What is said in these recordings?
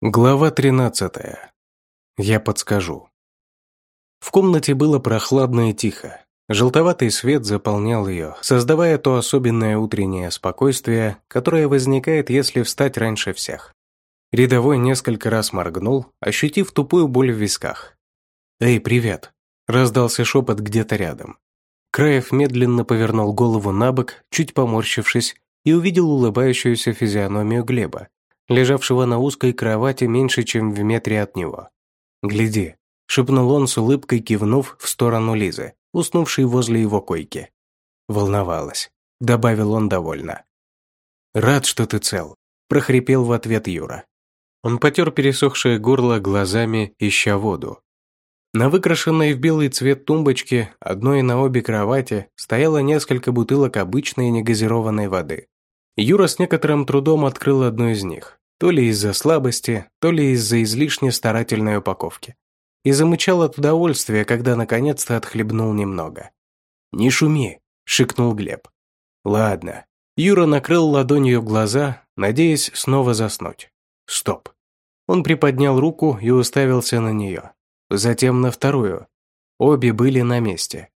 Глава 13. Я подскажу. В комнате было прохладно и тихо. Желтоватый свет заполнял ее, создавая то особенное утреннее спокойствие, которое возникает, если встать раньше всех. Рядовой несколько раз моргнул, ощутив тупую боль в висках. «Эй, привет!» – раздался шепот где-то рядом. Краев медленно повернул голову на бок, чуть поморщившись, и увидел улыбающуюся физиономию Глеба, лежавшего на узкой кровати меньше, чем в метре от него. «Гляди», — шепнул он с улыбкой, кивнув в сторону Лизы, уснувшей возле его койки. Волновалась, добавил он довольно. «Рад, что ты цел», — прохрипел в ответ Юра. Он потер пересохшее горло глазами, ища воду. На выкрашенной в белый цвет тумбочке, одной на обе кровати, стояло несколько бутылок обычной негазированной воды. Юра с некоторым трудом открыл одну из них то ли из-за слабости, то ли из-за излишне старательной упаковки. И замычал от удовольствия, когда наконец-то отхлебнул немного. «Не шуми», — шикнул Глеб. «Ладно». Юра накрыл ладонью глаза, надеясь снова заснуть. «Стоп». Он приподнял руку и уставился на нее. Затем на вторую. Обе были на месте.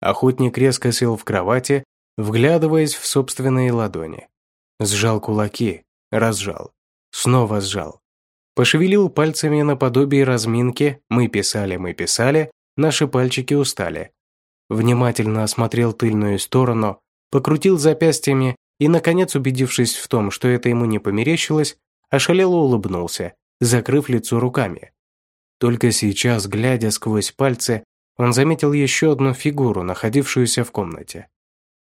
Охотник резко сел в кровати, вглядываясь в собственные ладони. Сжал кулаки, разжал. Снова сжал. Пошевелил пальцами наподобие разминки «Мы писали, мы писали», наши пальчики устали. Внимательно осмотрел тыльную сторону, покрутил запястьями и, наконец, убедившись в том, что это ему не померещилось, ошалело улыбнулся, закрыв лицо руками. Только сейчас, глядя сквозь пальцы, он заметил еще одну фигуру, находившуюся в комнате.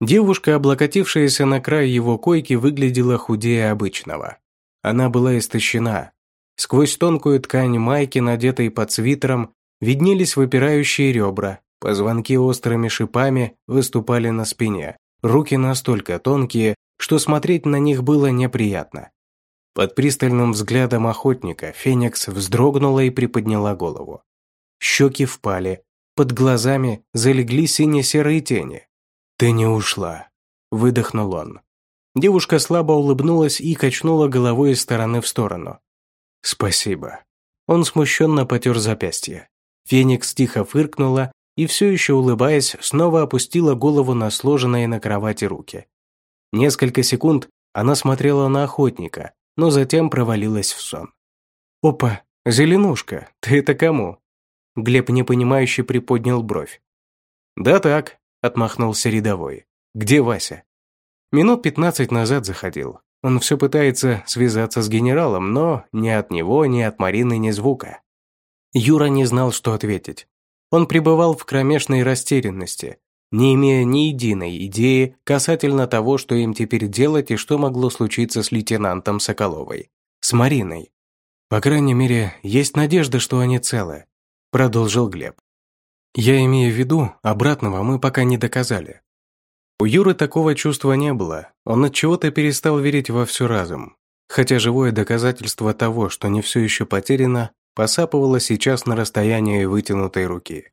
Девушка, облокотившаяся на край его койки, выглядела худее обычного. Она была истощена. Сквозь тонкую ткань майки, надетой под свитером, виднелись выпирающие ребра, позвонки острыми шипами выступали на спине, руки настолько тонкие, что смотреть на них было неприятно. Под пристальным взглядом охотника Феникс вздрогнула и приподняла голову. Щеки впали, под глазами залегли сине-серые тени. «Ты не ушла», — выдохнул он. Девушка слабо улыбнулась и качнула головой из стороны в сторону. «Спасибо». Он смущенно потер запястье. Феникс тихо фыркнула и, все еще улыбаясь, снова опустила голову на сложенные на кровати руки. Несколько секунд она смотрела на охотника, но затем провалилась в сон. «Опа, Зеленушка, ты это кому?» Глеб непонимающе приподнял бровь. «Да так», — отмахнулся рядовой. «Где Вася?» Минут пятнадцать назад заходил. Он все пытается связаться с генералом, но ни от него, ни от Марины ни звука. Юра не знал, что ответить. Он пребывал в кромешной растерянности, не имея ни единой идеи касательно того, что им теперь делать и что могло случиться с лейтенантом Соколовой. С Мариной. «По крайней мере, есть надежда, что они целы», – продолжил Глеб. «Я имею в виду, обратного мы пока не доказали. У Юры такого чувства не было, он от чего-то перестал верить во все разум. Хотя живое доказательство того, что не все еще потеряно, посапывало сейчас на расстоянии вытянутой руки.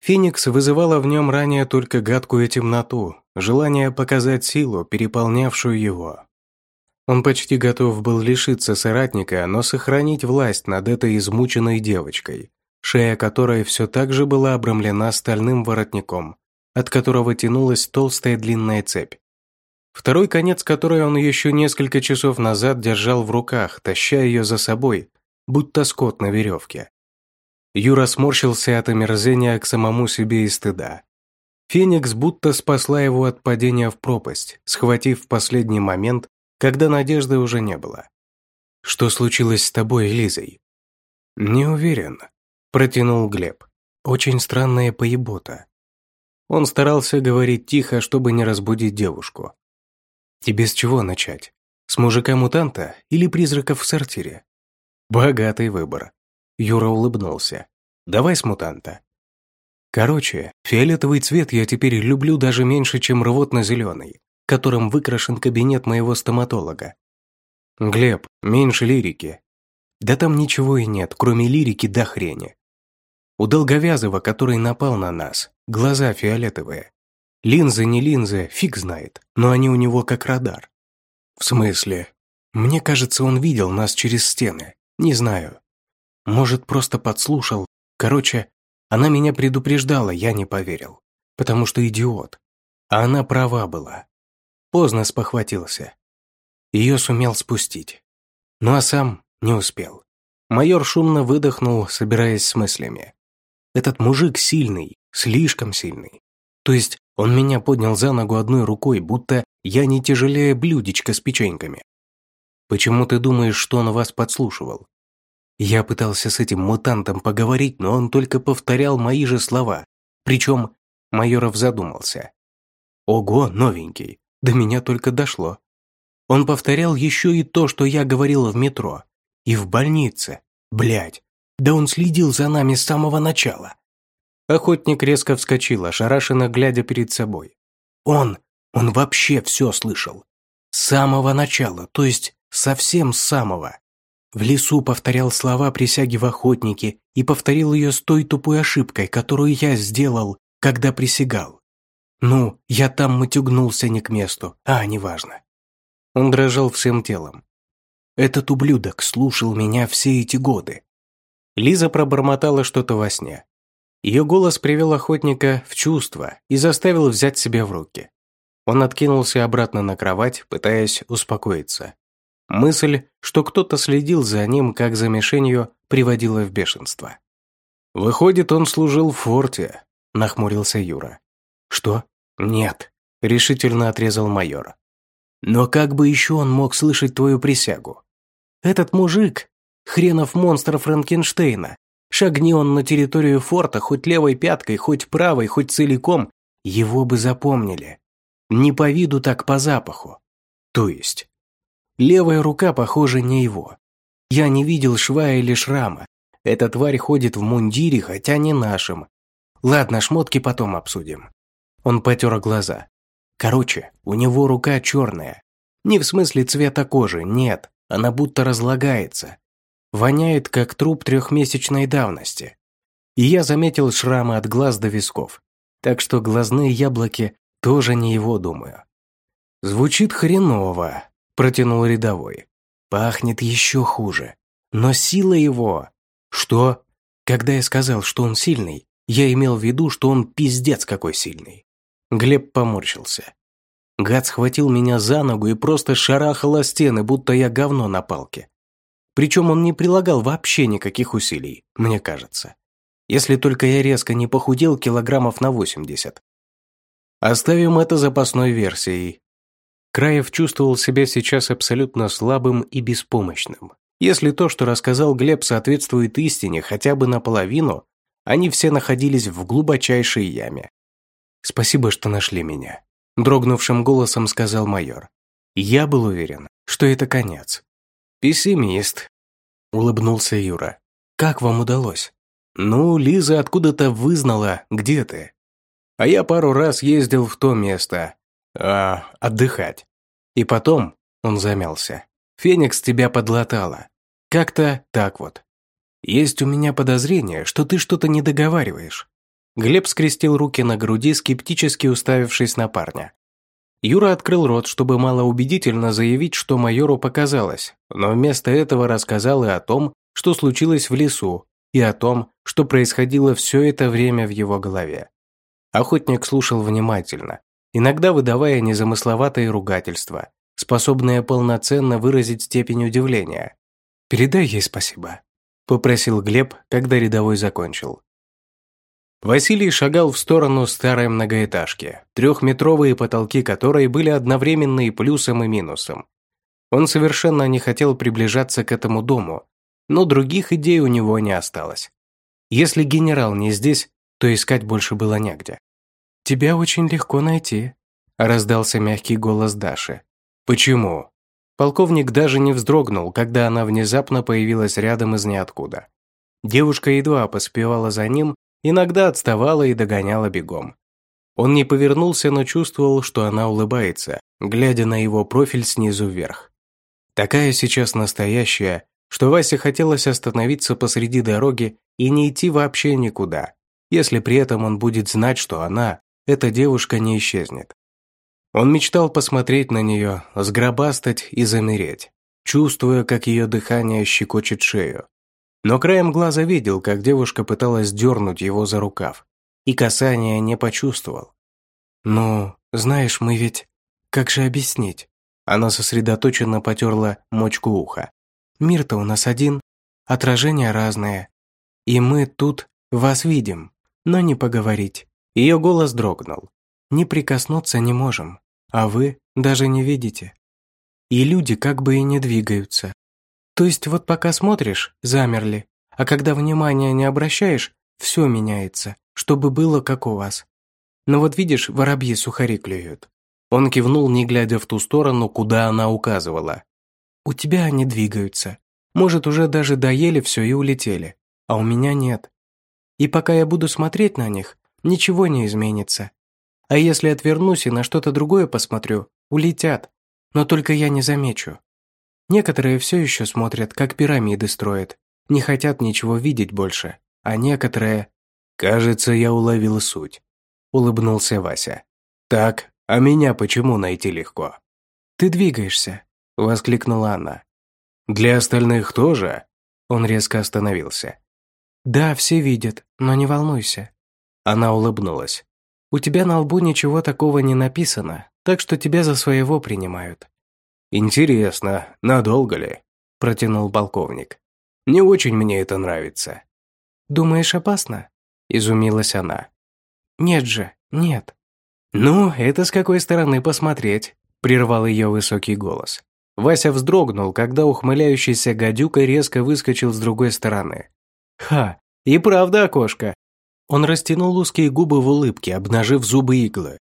Феникс вызывала в нем ранее только гадкую темноту, желание показать силу, переполнявшую его. Он почти готов был лишиться соратника, но сохранить власть над этой измученной девочкой, шея которой все так же была обрамлена стальным воротником, от которого тянулась толстая длинная цепь. Второй конец которой он еще несколько часов назад держал в руках, таща ее за собой, будто скот на веревке. Юра сморщился от омерзения к самому себе и стыда. Феникс будто спасла его от падения в пропасть, схватив в последний момент, когда надежды уже не было. «Что случилось с тобой, Лизой?» «Не уверен», – протянул Глеб. «Очень странная поебота. Он старался говорить тихо, чтобы не разбудить девушку. «Тебе с чего начать? С мужика-мутанта или призраков в сортире?» «Богатый выбор». Юра улыбнулся. «Давай с мутанта». Короче, фиолетовый цвет я теперь люблю даже меньше, чем рвотно-зеленый, которым выкрашен кабинет моего стоматолога. Глеб, меньше лирики. Да там ничего и нет, кроме лирики до хрени. У Долговязова, который напал на нас, глаза фиолетовые. Линзы не линзы, фиг знает, но они у него как радар. В смысле? Мне кажется, он видел нас через стены. Не знаю. Может, просто подслушал. Короче, она меня предупреждала, я не поверил. Потому что идиот. А она права была. Поздно спохватился. Ее сумел спустить. Ну а сам не успел. Майор шумно выдохнул, собираясь с мыслями. Этот мужик сильный, слишком сильный. То есть он меня поднял за ногу одной рукой, будто я не тяжелее блюдечка с печеньками. Почему ты думаешь, что он вас подслушивал? Я пытался с этим мутантом поговорить, но он только повторял мои же слова. Причем Майоров задумался. Ого, новенький, до меня только дошло. Он повторял еще и то, что я говорил в метро. И в больнице. Блядь, да он следил за нами с самого начала. Охотник резко вскочил, ошарашенно глядя перед собой. Он, он вообще все слышал. С самого начала, то есть совсем с самого. В лесу повторял слова присяги в охотнике и повторил ее с той тупой ошибкой, которую я сделал, когда присягал. Ну, я там матюгнулся не к месту, а неважно. Он дрожал всем телом. Этот ублюдок слушал меня все эти годы. Лиза пробормотала что-то во сне. Ее голос привел охотника в чувство и заставил взять себя в руки. Он откинулся обратно на кровать, пытаясь успокоиться. Мысль, что кто-то следил за ним, как за мишенью, приводила в бешенство. «Выходит, он служил в форте», – нахмурился Юра. «Что? Нет», – решительно отрезал майор. «Но как бы еще он мог слышать твою присягу? Этот мужик, хренов монстр Франкенштейна, шагни он на территорию форта хоть левой пяткой, хоть правой, хоть целиком, его бы запомнили. Не по виду, так по запаху. То есть, левая рука, похоже, не его. Я не видел шва или шрама. Эта тварь ходит в мундире, хотя не нашим. Ладно, шмотки потом обсудим. Он потер глаза. Короче, у него рука черная. Не в смысле цвета кожи, нет. Она будто разлагается. Воняет, как труп трехмесячной давности. И я заметил шрамы от глаз до висков. Так что глазные яблоки тоже не его, думаю. «Звучит хреново», – протянул рядовой. «Пахнет еще хуже. Но сила его...» «Что?» Когда я сказал, что он сильный, я имел в виду, что он пиздец какой сильный. Глеб поморщился. Гад схватил меня за ногу и просто шарахал о стены, будто я говно на палке. Причем он не прилагал вообще никаких усилий, мне кажется. Если только я резко не похудел килограммов на 80. Оставим это запасной версией. Краев чувствовал себя сейчас абсолютно слабым и беспомощным. Если то, что рассказал Глеб, соответствует истине хотя бы наполовину, они все находились в глубочайшей яме. «Спасибо, что нашли меня», – дрогнувшим голосом сказал майор. «Я был уверен, что это конец». «Пессимист», – улыбнулся Юра. «Как вам удалось?» «Ну, Лиза откуда-то вызнала, где ты. А я пару раз ездил в то место. А, отдыхать. И потом, он замялся, Феникс тебя подлатала. Как-то так вот. Есть у меня подозрение, что ты что-то не договариваешь. Глеб скрестил руки на груди, скептически уставившись на парня. Юра открыл рот, чтобы малоубедительно заявить, что майору показалось, но вместо этого рассказал и о том, что случилось в лесу, и о том, что происходило все это время в его голове. Охотник слушал внимательно, иногда выдавая незамысловатые ругательства, способные полноценно выразить степень удивления. «Передай ей спасибо», – попросил Глеб, когда рядовой закончил. Василий шагал в сторону старой многоэтажки, трехметровые потолки которой были одновременно и плюсом, и минусом. Он совершенно не хотел приближаться к этому дому, но других идей у него не осталось. Если генерал не здесь, то искать больше было негде. «Тебя очень легко найти», – раздался мягкий голос Даши. «Почему?» Полковник даже не вздрогнул, когда она внезапно появилась рядом из ниоткуда. Девушка едва поспевала за ним, иногда отставала и догоняла бегом. Он не повернулся, но чувствовал, что она улыбается, глядя на его профиль снизу вверх. Такая сейчас настоящая, что Васе хотелось остановиться посреди дороги и не идти вообще никуда, если при этом он будет знать, что она, эта девушка, не исчезнет. Он мечтал посмотреть на нее, сгробастать и замереть. чувствуя, как ее дыхание щекочет шею. Но краем глаза видел, как девушка пыталась дернуть его за рукав, и касания не почувствовал. «Ну, знаешь, мы ведь... Как же объяснить?» Она сосредоточенно потерла мочку уха. «Мир-то у нас один, отражения разные. И мы тут вас видим, но не поговорить». Ее голос дрогнул. «Не прикоснуться не можем, а вы даже не видите. И люди как бы и не двигаются. То есть вот пока смотришь, замерли, а когда внимания не обращаешь, все меняется, чтобы было как у вас. Но вот видишь, воробьи сухари клюют. Он кивнул, не глядя в ту сторону, куда она указывала. У тебя они двигаются. Может, уже даже доели все и улетели, а у меня нет. И пока я буду смотреть на них, ничего не изменится. А если отвернусь и на что-то другое посмотрю, улетят. Но только я не замечу. Некоторые все еще смотрят, как пирамиды строят, не хотят ничего видеть больше, а некоторые... «Кажется, я уловил суть», — улыбнулся Вася. «Так, а меня почему найти легко?» «Ты двигаешься», — воскликнула она. «Для остальных тоже?» Он резко остановился. «Да, все видят, но не волнуйся». Она улыбнулась. «У тебя на лбу ничего такого не написано, так что тебя за своего принимают». «Интересно, надолго ли?» – протянул полковник. «Не очень мне это нравится». «Думаешь, опасно?» – изумилась она. «Нет же, нет». «Ну, это с какой стороны посмотреть?» – прервал ее высокий голос. Вася вздрогнул, когда ухмыляющийся гадюка резко выскочил с другой стороны. «Ха, и правда окошко!» Он растянул узкие губы в улыбке, обнажив зубы иглы.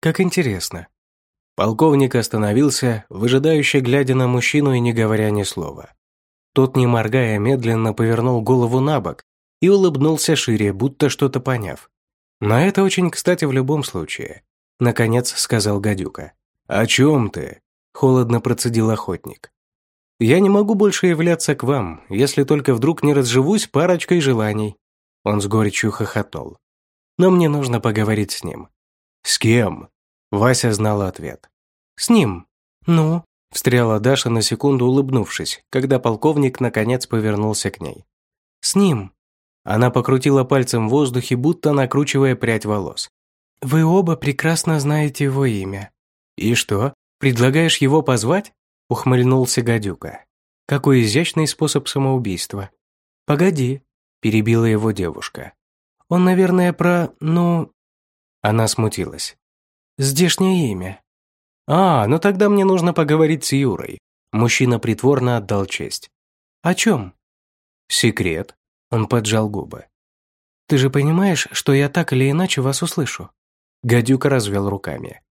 «Как интересно». Полковник остановился, выжидающе глядя на мужчину и не говоря ни слова. Тот, не моргая, медленно повернул голову на бок и улыбнулся шире, будто что-то поняв. «На это очень кстати в любом случае», — наконец сказал гадюка. «О чем ты?» — холодно процедил охотник. «Я не могу больше являться к вам, если только вдруг не разживусь парочкой желаний». Он с горечью хохотнул. «Но мне нужно поговорить с ним». «С кем?» Вася знал ответ. «С ним. Ну?» Встряла Даша на секунду, улыбнувшись, когда полковник наконец повернулся к ней. «С ним». Она покрутила пальцем в воздухе, будто накручивая прядь волос. «Вы оба прекрасно знаете его имя». «И что, предлагаешь его позвать?» ухмыльнулся гадюка. «Какой изящный способ самоубийства». «Погоди», перебила его девушка. «Он, наверное, про... ну...» Она смутилась. «Здешнее имя». «А, ну тогда мне нужно поговорить с Юрой». Мужчина притворно отдал честь. «О чем?» «Секрет». Он поджал губы. «Ты же понимаешь, что я так или иначе вас услышу?» Гадюка развел руками.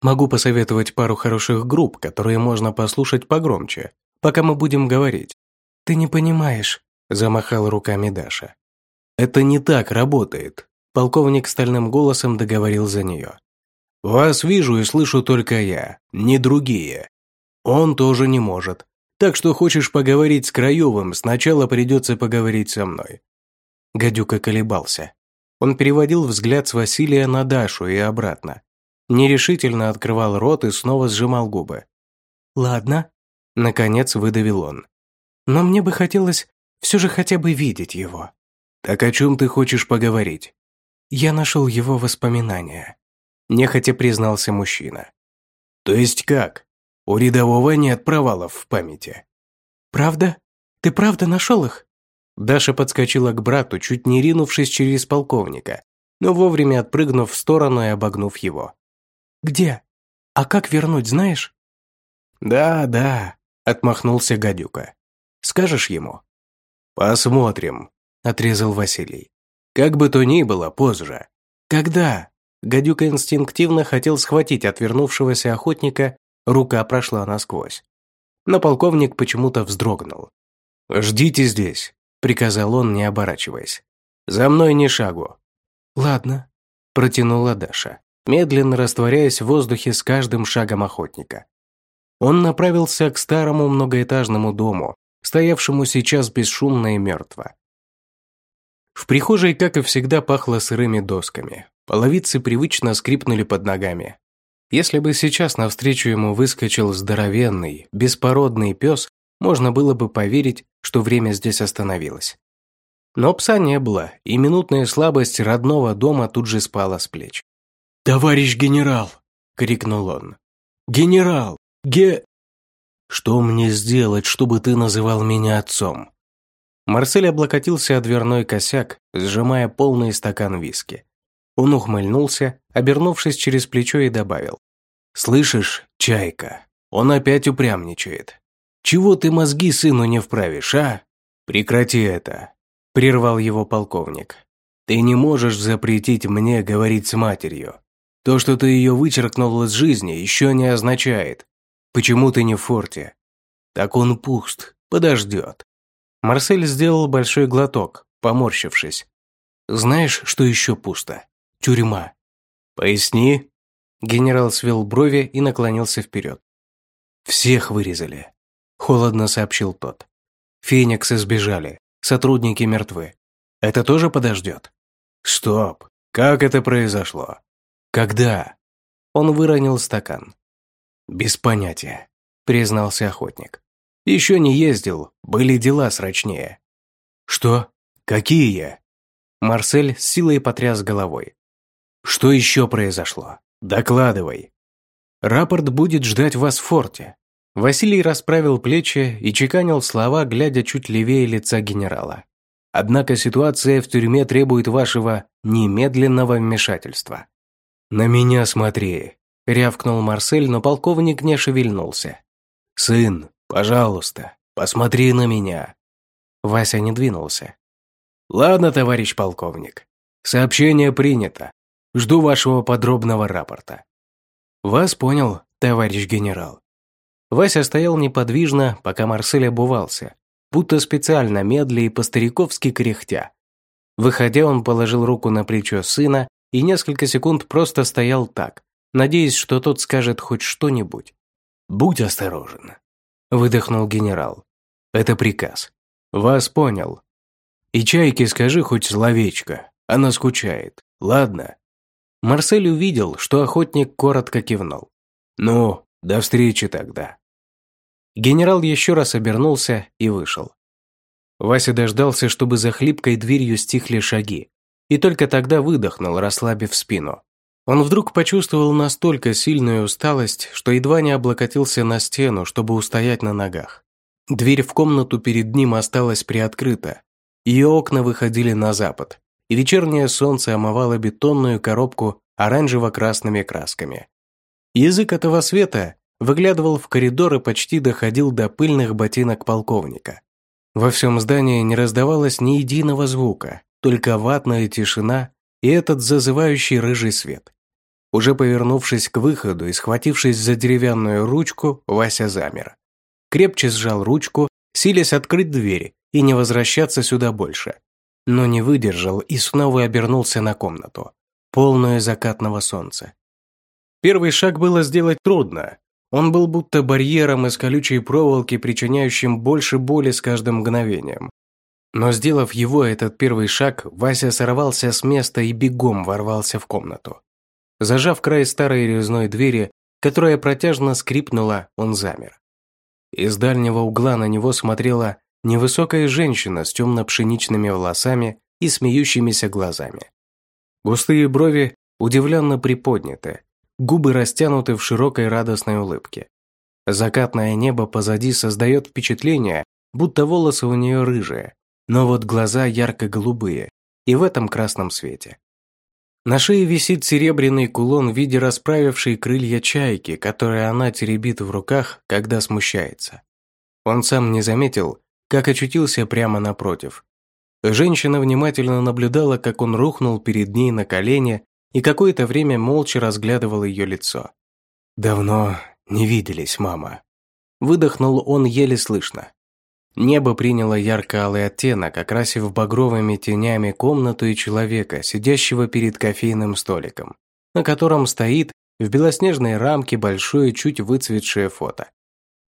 «Могу посоветовать пару хороших групп, которые можно послушать погромче, пока мы будем говорить». «Ты не понимаешь», – замахала руками Даша. «Это не так работает», – полковник стальным голосом договорил за нее. Вас вижу и слышу только я, не другие. Он тоже не может. Так что хочешь поговорить с Краевым, сначала придется поговорить со мной». Гадюка колебался. Он переводил взгляд с Василия на Дашу и обратно. Нерешительно открывал рот и снова сжимал губы. «Ладно», — наконец выдавил он. «Но мне бы хотелось все же хотя бы видеть его». «Так о чем ты хочешь поговорить?» Я нашел его воспоминания нехотя признался мужчина. То есть как? У рядового нет провалов в памяти. Правда? Ты правда нашел их? Даша подскочила к брату, чуть не ринувшись через полковника, но вовремя отпрыгнув в сторону и обогнув его. «Где? А как вернуть, знаешь?» «Да, да», — отмахнулся гадюка. «Скажешь ему?» «Посмотрим», — отрезал Василий. «Как бы то ни было, позже». «Когда?» Гадюка инстинктивно хотел схватить отвернувшегося охотника, рука прошла насквозь. Но полковник почему-то вздрогнул. «Ждите здесь», — приказал он, не оборачиваясь. «За мной ни шагу». «Ладно», — протянула Даша, медленно растворяясь в воздухе с каждым шагом охотника. Он направился к старому многоэтажному дому, стоявшему сейчас бесшумно и мертво. В прихожей, как и всегда, пахло сырыми досками. Половицы привычно скрипнули под ногами. Если бы сейчас навстречу ему выскочил здоровенный, беспородный пес, можно было бы поверить, что время здесь остановилось. Но пса не было, и минутная слабость родного дома тут же спала с плеч. «Товарищ генерал!» – крикнул он. «Генерал! Ге...» «Что мне сделать, чтобы ты называл меня отцом?» Марсель облокотился о дверной косяк, сжимая полный стакан виски. Он ухмыльнулся, обернувшись через плечо и добавил. «Слышишь, чайка, он опять упрямничает. Чего ты мозги сыну не вправишь, а? Прекрати это!» Прервал его полковник. «Ты не можешь запретить мне говорить с матерью. То, что ты ее вычеркнул из жизни, еще не означает. Почему ты не в форте? Так он пуст, подождет. Марсель сделал большой глоток, поморщившись. «Знаешь, что еще пусто? Тюрьма». «Поясни». Генерал свел брови и наклонился вперед. «Всех вырезали», – холодно сообщил тот. «Фениксы сбежали, сотрудники мертвы. Это тоже подождет?» «Стоп! Как это произошло?» «Когда?» Он выронил стакан. «Без понятия», – признался охотник. Еще не ездил, были дела срочнее. Что? Какие? Марсель с силой потряс головой. Что еще произошло? Докладывай. Рапорт будет ждать вас в форте. Василий расправил плечи и чеканил слова, глядя чуть левее лица генерала. Однако ситуация в тюрьме требует вашего немедленного вмешательства. На меня смотри, рявкнул Марсель, но полковник не шевельнулся. Сын, Пожалуйста, посмотри на меня». Вася не двинулся. «Ладно, товарищ полковник. Сообщение принято. Жду вашего подробного рапорта». «Вас понял, товарищ генерал». Вася стоял неподвижно, пока Марсель обувался, будто специально медля и по-стариковски кряхтя. Выходя, он положил руку на плечо сына и несколько секунд просто стоял так, надеясь, что тот скажет хоть что-нибудь. «Будь осторожен», выдохнул генерал. «Это приказ. Вас понял. И Чайке скажи хоть словечко, она скучает, ладно?» Марсель увидел, что охотник коротко кивнул. «Ну, до встречи тогда». Генерал еще раз обернулся и вышел. Вася дождался, чтобы за хлипкой дверью стихли шаги, и только тогда выдохнул, расслабив спину. Он вдруг почувствовал настолько сильную усталость, что едва не облокотился на стену, чтобы устоять на ногах. Дверь в комнату перед ним осталась приоткрыта. Ее окна выходили на запад, и вечернее солнце омывало бетонную коробку оранжево-красными красками. Язык этого света выглядывал в коридор и почти доходил до пыльных ботинок полковника. Во всем здании не раздавалось ни единого звука, только ватная тишина и этот зазывающий рыжий свет. Уже повернувшись к выходу и схватившись за деревянную ручку, Вася замер. Крепче сжал ручку, силясь открыть дверь и не возвращаться сюда больше. Но не выдержал и снова обернулся на комнату, полную закатного солнца. Первый шаг было сделать трудно. Он был будто барьером из колючей проволоки, причиняющим больше боли с каждым мгновением. Но сделав его этот первый шаг, Вася сорвался с места и бегом ворвался в комнату. Зажав край старой резной двери, которая протяжно скрипнула, он замер. Из дальнего угла на него смотрела невысокая женщина с темно-пшеничными волосами и смеющимися глазами. Густые брови удивленно приподняты, губы растянуты в широкой радостной улыбке. Закатное небо позади создает впечатление, будто волосы у нее рыжие, но вот глаза ярко-голубые, и в этом красном свете. На шее висит серебряный кулон в виде расправившей крылья чайки, которые она теребит в руках, когда смущается. Он сам не заметил, как очутился прямо напротив. Женщина внимательно наблюдала, как он рухнул перед ней на колени и какое-то время молча разглядывал ее лицо. «Давно не виделись, мама». Выдохнул он еле слышно. Небо приняло ярко-алый оттенок, окрасив багровыми тенями комнату и человека, сидящего перед кофейным столиком, на котором стоит в белоснежной рамке большое чуть выцветшее фото.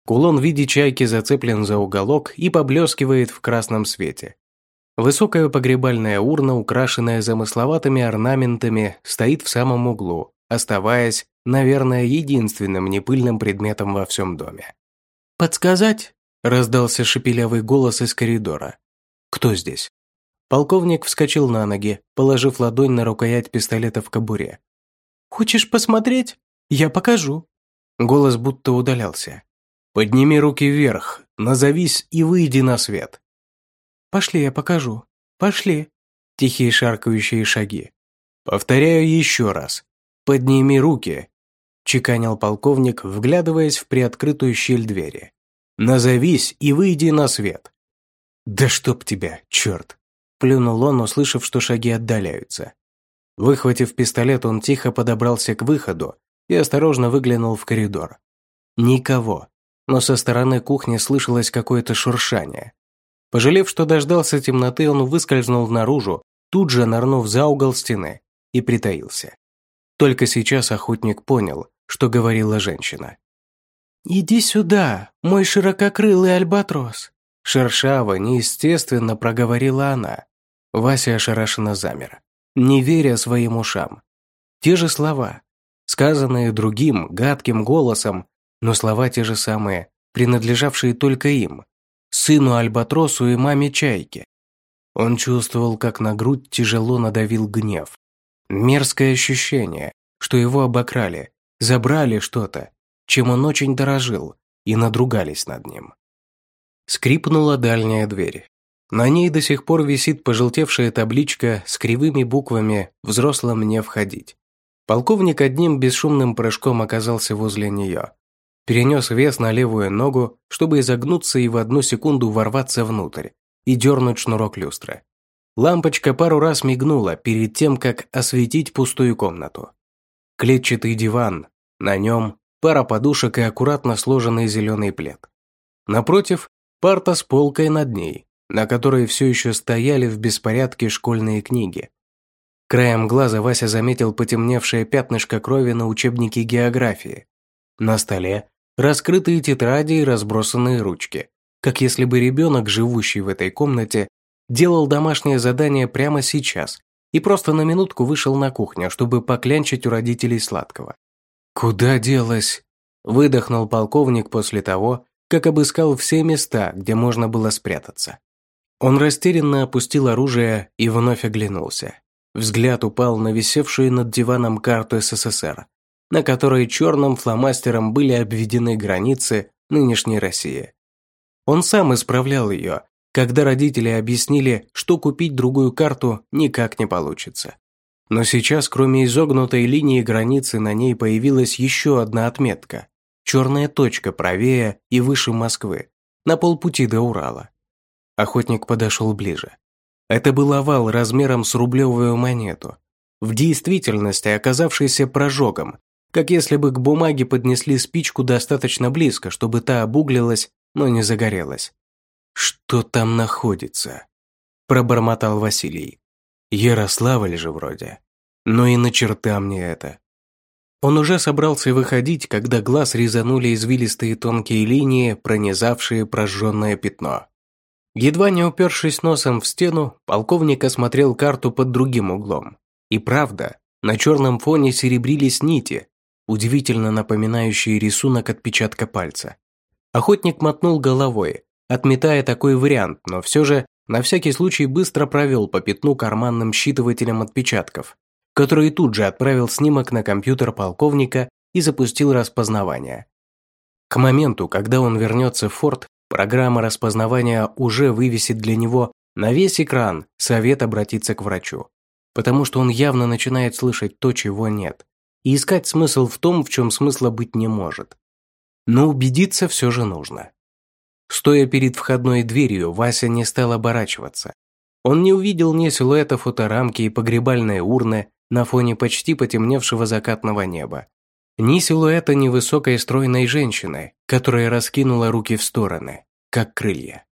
Кулон в виде чайки зацеплен за уголок и поблескивает в красном свете. Высокая погребальная урна, украшенная замысловатыми орнаментами, стоит в самом углу, оставаясь, наверное, единственным непыльным предметом во всем доме. «Подсказать?» раздался шепелявый голос из коридора. «Кто здесь?» Полковник вскочил на ноги, положив ладонь на рукоять пистолета в кобуре. «Хочешь посмотреть? Я покажу». Голос будто удалялся. «Подними руки вверх, назовись и выйди на свет». «Пошли, я покажу. Пошли». Тихие шаркающие шаги. «Повторяю еще раз. Подними руки», – чеканил полковник, вглядываясь в приоткрытую щель двери. «Назовись и выйди на свет». «Да чтоб тебя, черт!» – плюнул он, услышав, что шаги отдаляются. Выхватив пистолет, он тихо подобрался к выходу и осторожно выглянул в коридор. Никого, но со стороны кухни слышалось какое-то шуршание. Пожалев, что дождался темноты, он выскользнул наружу, тут же нырнув за угол стены, и притаился. Только сейчас охотник понял, что говорила женщина. «Иди сюда, мой ширококрылый альбатрос!» Шершаво, неестественно проговорила она. Вася ошарашенно замер, не веря своим ушам. Те же слова, сказанные другим, гадким голосом, но слова те же самые, принадлежавшие только им, сыну Альбатросу и маме Чайки. Он чувствовал, как на грудь тяжело надавил гнев. Мерзкое ощущение, что его обокрали, забрали что-то, чем он очень дорожил, и надругались над ним. Скрипнула дальняя дверь. На ней до сих пор висит пожелтевшая табличка с кривыми буквами «Взрослым не входить». Полковник одним бесшумным прыжком оказался возле нее. Перенес вес на левую ногу, чтобы изогнуться и в одну секунду ворваться внутрь и дернуть шнурок люстры. Лампочка пару раз мигнула перед тем, как осветить пустую комнату. Клетчатый диван, на нем пара подушек и аккуратно сложенный зеленый плед. Напротив, парта с полкой над ней, на которой все еще стояли в беспорядке школьные книги. Краем глаза Вася заметил потемневшее пятнышко крови на учебнике географии. На столе раскрытые тетради и разбросанные ручки, как если бы ребенок, живущий в этой комнате, делал домашнее задание прямо сейчас и просто на минутку вышел на кухню, чтобы поклянчить у родителей сладкого. «Куда делась?» – выдохнул полковник после того, как обыскал все места, где можно было спрятаться. Он растерянно опустил оружие и вновь оглянулся. Взгляд упал на висевшую над диваном карту СССР, на которой черным фломастером были обведены границы нынешней России. Он сам исправлял ее, когда родители объяснили, что купить другую карту никак не получится. Но сейчас, кроме изогнутой линии границы, на ней появилась еще одна отметка – черная точка правее и выше Москвы, на полпути до Урала. Охотник подошел ближе. Это был овал размером с рублевую монету, в действительности оказавшийся прожогом, как если бы к бумаге поднесли спичку достаточно близко, чтобы та обуглилась, но не загорелась. «Что там находится?» – пробормотал Василий. «Ярославль же вроде. Но и на черта мне это». Он уже собрался выходить, когда глаз резанули извилистые тонкие линии, пронизавшие прожженное пятно. Едва не упершись носом в стену, полковник осмотрел карту под другим углом. И правда, на черном фоне серебрились нити, удивительно напоминающие рисунок отпечатка пальца. Охотник мотнул головой, отметая такой вариант, но все же на всякий случай быстро провел по пятну карманным считывателем отпечатков, который тут же отправил снимок на компьютер полковника и запустил распознавание. К моменту, когда он вернется в форт, программа распознавания уже вывесит для него на весь экран совет обратиться к врачу, потому что он явно начинает слышать то, чего нет, и искать смысл в том, в чем смысла быть не может. Но убедиться все же нужно. Стоя перед входной дверью, Вася не стал оборачиваться. Он не увидел ни силуэта фоторамки и погребальной урны на фоне почти потемневшего закатного неба, ни силуэта невысокой стройной женщины, которая раскинула руки в стороны, как крылья.